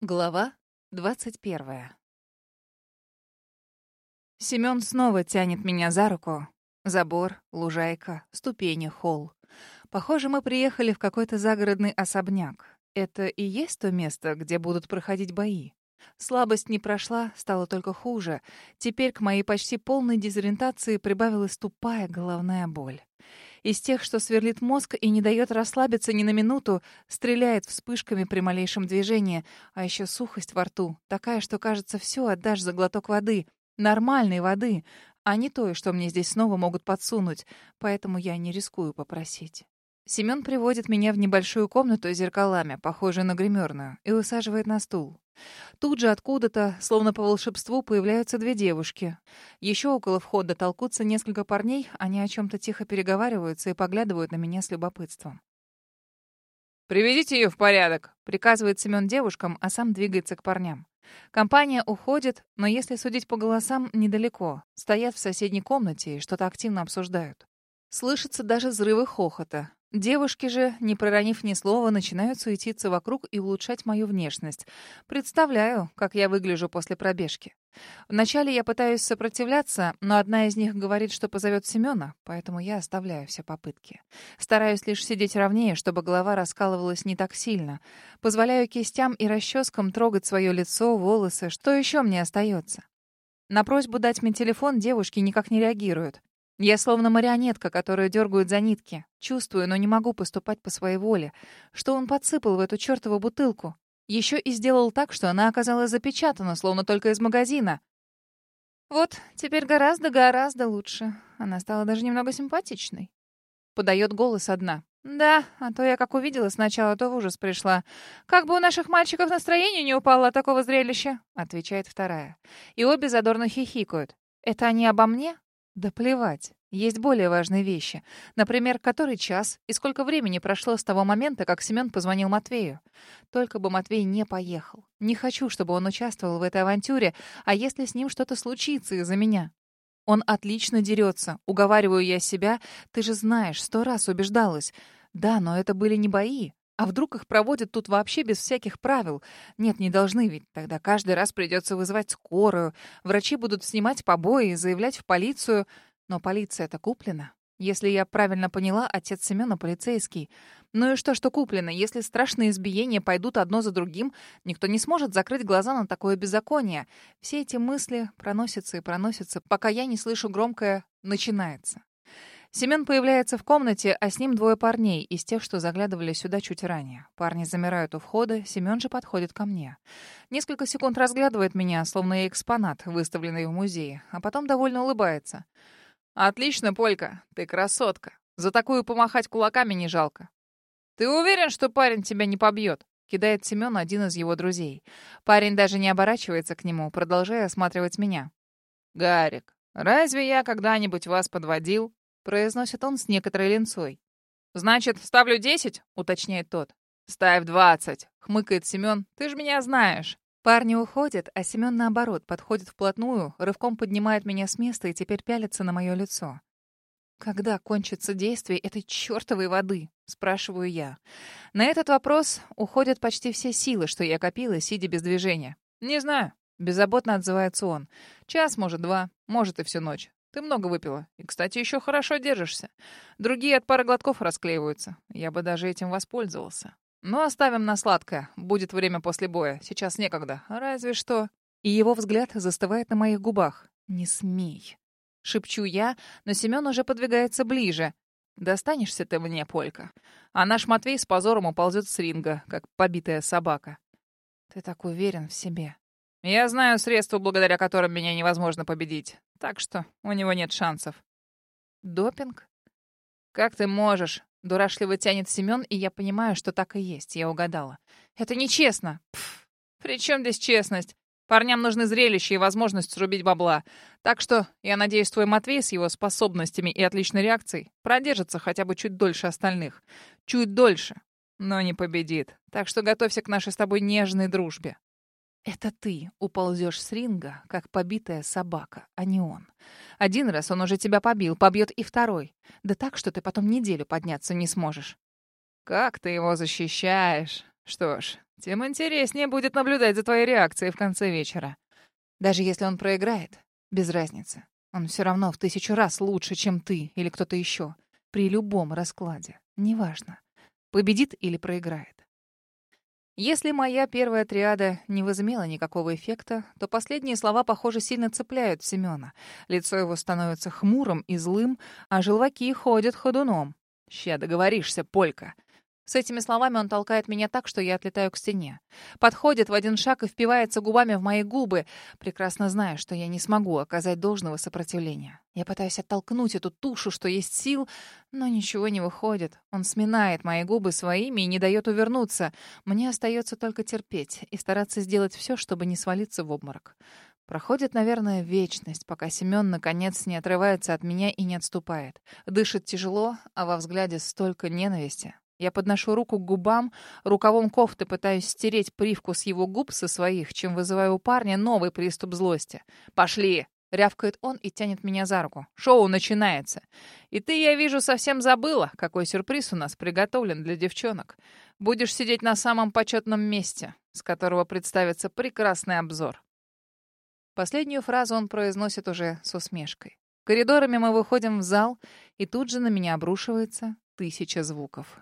Глава двадцать первая. Семён снова тянет меня за руку. Забор, лужайка, ступени, холл. Похоже, мы приехали в какой-то загородный особняк. Это и есть то место, где будут проходить бои. Слабость не прошла, стало только хуже. Теперь к моей почти полной дезориентации прибавилась тупая головная боль из тех, что сверлит мозг и не дает расслабиться ни на минуту, стреляет вспышками при малейшем движении, а еще сухость во рту, такая, что, кажется, все отдашь за глоток воды, нормальной воды, а не той, что мне здесь снова могут подсунуть, поэтому я не рискую попросить. Семён приводит меня в небольшую комнату с зеркалами, похожую на гримерную, и усаживает на стул. Тут же откуда-то, словно по волшебству, появляются две девушки. Еще около входа толкутся несколько парней, они о чем-то тихо переговариваются и поглядывают на меня с любопытством. «Приведите ее в порядок», — приказывает Семен девушкам, а сам двигается к парням. Компания уходит, но если судить по голосам, недалеко. Стоят в соседней комнате и что-то активно обсуждают. Слышатся даже взрывы хохота. Девушки же, не проронив ни слова, начинают суетиться вокруг и улучшать мою внешность. Представляю, как я выгляжу после пробежки. Вначале я пытаюсь сопротивляться, но одна из них говорит, что позовет Семена, поэтому я оставляю все попытки. Стараюсь лишь сидеть ровнее, чтобы голова раскалывалась не так сильно. Позволяю кистям и расческам трогать свое лицо, волосы. Что еще мне остается? На просьбу дать мне телефон девушки никак не реагируют. Я словно марионетка, которую дергают за нитки. Чувствую, но не могу поступать по своей воле. Что он подсыпал в эту чертову бутылку? Еще и сделал так, что она оказалась запечатана, словно только из магазина. Вот, теперь гораздо-гораздо лучше. Она стала даже немного симпатичной. Подает голос одна. Да, а то я как увидела сначала, то в ужас пришла. Как бы у наших мальчиков настроение не упало от такого зрелища, отвечает вторая. И обе задорно хихикают. Это они обо мне? Да плевать. Есть более важные вещи. Например, который час и сколько времени прошло с того момента, как Семен позвонил Матвею. Только бы Матвей не поехал. Не хочу, чтобы он участвовал в этой авантюре, а если с ним что-то случится из-за меня? Он отлично дерется. Уговариваю я себя. Ты же знаешь, сто раз убеждалась. Да, но это были не бои. А вдруг их проводят тут вообще без всяких правил? Нет, не должны ведь. Тогда каждый раз придется вызывать скорую. Врачи будут снимать побои и заявлять в полицию. Но полиция-то куплена. Если я правильно поняла, отец Семена полицейский. Ну и что, что куплено? Если страшные избиения пойдут одно за другим, никто не сможет закрыть глаза на такое беззаконие. Все эти мысли проносятся и проносятся, пока я не слышу громкое «начинается». Семен появляется в комнате, а с ним двое парней из тех, что заглядывали сюда чуть ранее. Парни замирают у входа, Семен же подходит ко мне. Несколько секунд разглядывает меня, словно я экспонат, выставленный в музее, а потом довольно улыбается. «Отлично, Полька, ты красотка. За такую помахать кулаками не жалко». «Ты уверен, что парень тебя не побьет?» кидает Семен один из его друзей. Парень даже не оборачивается к нему, продолжая осматривать меня. «Гарик, разве я когда-нибудь вас подводил?» Произносит он с некоторой ленцой. «Значит, ставлю десять?» — уточняет тот. «Ставь двадцать», — хмыкает Семен. «Ты же меня знаешь». Парни уходят, а Семен, наоборот, подходит вплотную, рывком поднимает меня с места и теперь пялится на мое лицо. «Когда кончится действие этой чертовой воды?» — спрашиваю я. На этот вопрос уходят почти все силы, что я копила, сидя без движения. «Не знаю», — беззаботно отзывается он. «Час, может, два, может, и всю ночь. Ты много выпила. И, кстати, еще хорошо держишься. Другие от пары глотков расклеиваются. Я бы даже этим воспользовался. Но оставим на сладкое. Будет время после боя. Сейчас некогда. Разве что... И его взгляд застывает на моих губах. «Не смей!» Шепчу я, но Семен уже подвигается ближе. «Достанешься ты мне, Полька. А наш Матвей с позором уползет с ринга, как побитая собака». «Ты так уверен в себе». «Я знаю средства, благодаря которым меня невозможно победить. Так что у него нет шансов. Допинг? Как ты можешь? Дурашливо тянет Семен, и я понимаю, что так и есть. Я угадала. Это нечестно. Пф, при чем здесь честность? Парням нужны зрелища и возможность срубить бабла. Так что, я надеюсь, твой Матвей с его способностями и отличной реакцией продержится хотя бы чуть дольше остальных. Чуть дольше, но не победит. Так что готовься к нашей с тобой нежной дружбе. Это ты уползешь с ринга, как побитая собака, а не он. Один раз он уже тебя побил, побьет и второй. Да так, что ты потом неделю подняться не сможешь. Как ты его защищаешь? Что ж, тем интереснее будет наблюдать за твоей реакцией в конце вечера. Даже если он проиграет, без разницы. Он все равно в тысячу раз лучше, чем ты или кто-то еще. При любом раскладе. Неважно, победит или проиграет. Если моя первая триада не возымела никакого эффекта, то последние слова, похоже, сильно цепляют Семена. Лицо его становится хмурым и злым, а желваки ходят ходуном. «Ща договоришься, Полька!» С этими словами он толкает меня так, что я отлетаю к стене. Подходит в один шаг и впивается губами в мои губы, прекрасно зная, что я не смогу оказать должного сопротивления. Я пытаюсь оттолкнуть эту тушу, что есть сил, но ничего не выходит. Он сминает мои губы своими и не дает увернуться. Мне остается только терпеть и стараться сделать все, чтобы не свалиться в обморок. Проходит, наверное, вечность, пока Семен наконец не отрывается от меня и не отступает. Дышит тяжело, а во взгляде столько ненависти. Я подношу руку к губам, рукавом кофты пытаюсь стереть привкус его губ со своих, чем вызываю у парня новый приступ злости. «Пошли!» — рявкает он и тянет меня за руку. «Шоу начинается. И ты, я вижу, совсем забыла, какой сюрприз у нас приготовлен для девчонок. Будешь сидеть на самом почетном месте, с которого представится прекрасный обзор». Последнюю фразу он произносит уже с усмешкой. Коридорами мы выходим в зал, и тут же на меня обрушивается тысяча звуков.